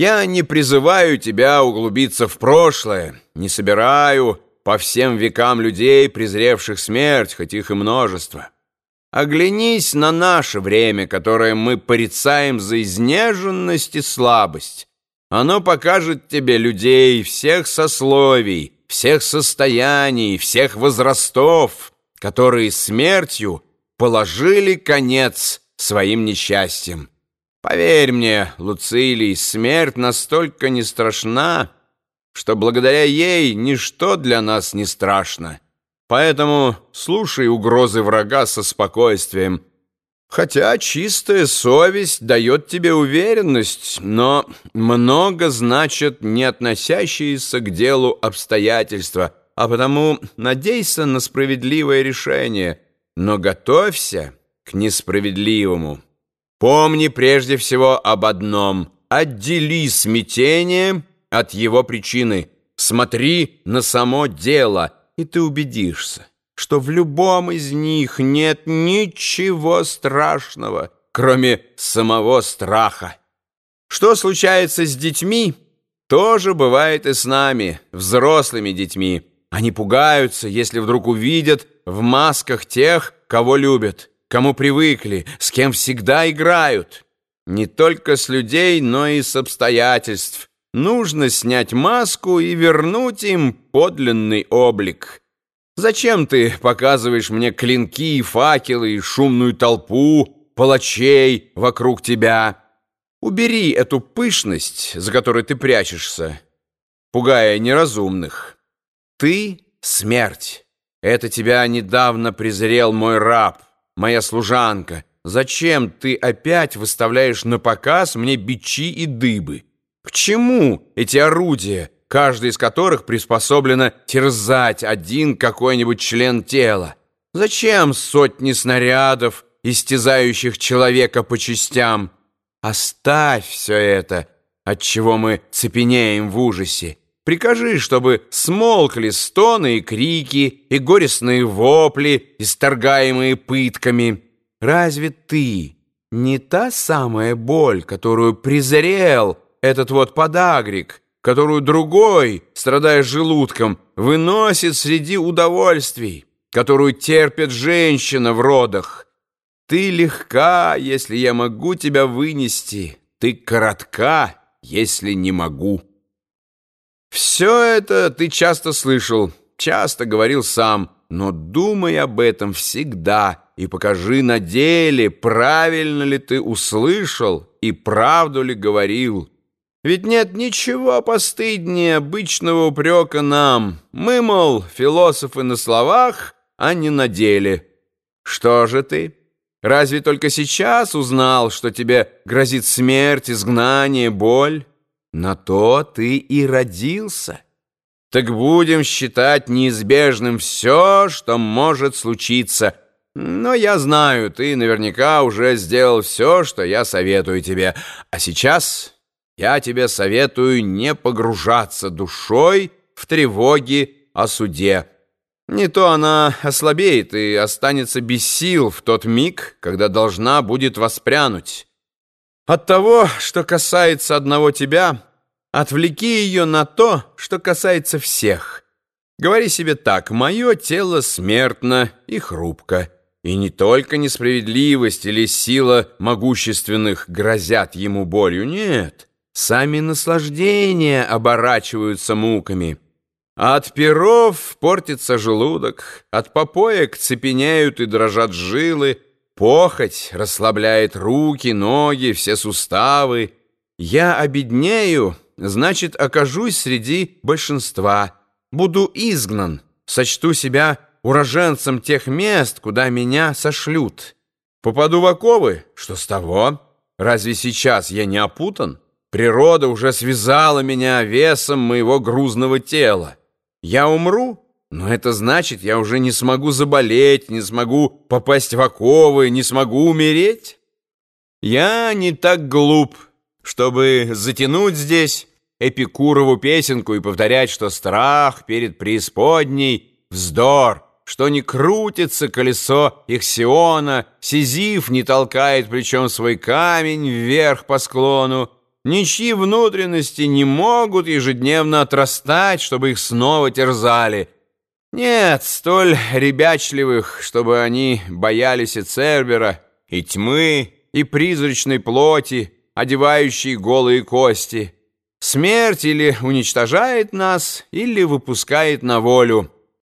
Я не призываю тебя углубиться в прошлое, не собираю по всем векам людей, презревших смерть, хоть их и множество. Оглянись на наше время, которое мы порицаем за изнеженность и слабость. Оно покажет тебе людей всех сословий, всех состояний, всех возрастов, которые смертью положили конец своим несчастьям. Поверь мне, Луцилий, смерть настолько не страшна, что благодаря ей ничто для нас не страшно. Поэтому слушай угрозы врага со спокойствием. Хотя чистая совесть дает тебе уверенность, но много значит не относящиеся к делу обстоятельства, а потому надейся на справедливое решение, но готовься к несправедливому. Помни прежде всего об одном. Отдели смятение от его причины. Смотри на само дело, и ты убедишься, что в любом из них нет ничего страшного, кроме самого страха. Что случается с детьми, тоже бывает и с нами, взрослыми детьми. Они пугаются, если вдруг увидят в масках тех, кого любят кому привыкли, с кем всегда играют. Не только с людей, но и с обстоятельств. Нужно снять маску и вернуть им подлинный облик. Зачем ты показываешь мне клинки и факелы и шумную толпу палачей вокруг тебя? Убери эту пышность, за которой ты прячешься, пугая неразумных. Ты — смерть. Это тебя недавно презрел мой раб моя служанка, зачем ты опять выставляешь на показ мне бичи и дыбы? К чему эти орудия, каждый из которых приспособлено терзать один какой-нибудь член тела? Зачем сотни снарядов, истязающих человека по частям? Оставь все это, от чего мы цепенеем в ужасе. Прикажи, чтобы смолкли стоны и крики, и горестные вопли, исторгаемые пытками. Разве ты не та самая боль, которую презрел этот вот подагрик, которую другой, страдая желудком, выносит среди удовольствий, которую терпит женщина в родах? Ты легка, если я могу тебя вынести, ты коротка, если не могу». Все это ты часто слышал, часто говорил сам, но думай об этом всегда и покажи на деле, правильно ли ты услышал и правду ли говорил. Ведь нет ничего постыднее обычного упрека нам. Мы, мол, философы на словах, а не на деле. Что же ты? Разве только сейчас узнал, что тебе грозит смерть, изгнание, боль? На то ты и родился. Так будем считать неизбежным все, что может случиться. Но я знаю, ты наверняка уже сделал все, что я советую тебе. А сейчас я тебе советую не погружаться душой в тревоги о суде. Не то она ослабеет и останется без сил в тот миг, когда должна будет воспрянуть. От того, что касается одного тебя, отвлеки ее на то, что касается всех. Говори себе так, мое тело смертно и хрупко, и не только несправедливость или сила могущественных грозят ему болью, нет, сами наслаждения оборачиваются муками. От перов портится желудок, от попоек цепеняют и дрожат жилы, Похоть расслабляет руки, ноги, все суставы. Я обеднею, значит, окажусь среди большинства. Буду изгнан, сочту себя уроженцем тех мест, куда меня сошлют. Попаду в оковы, что с того? Разве сейчас я не опутан? Природа уже связала меня весом моего грузного тела. Я умру? Но это значит, я уже не смогу заболеть, не смогу попасть в оковы, не смогу умереть? Я не так глуп, чтобы затянуть здесь Эпикурову песенку и повторять, что страх перед преисподней — вздор, что не крутится колесо Ихсиона, Сизиф не толкает плечом свой камень вверх по склону, ничьи внутренности не могут ежедневно отрастать, чтобы их снова терзали. Нет, столь ребячливых, чтобы они боялись и Цербера, и тьмы, и призрачной плоти, одевающей голые кости. Смерть или уничтожает нас, или выпускает на волю.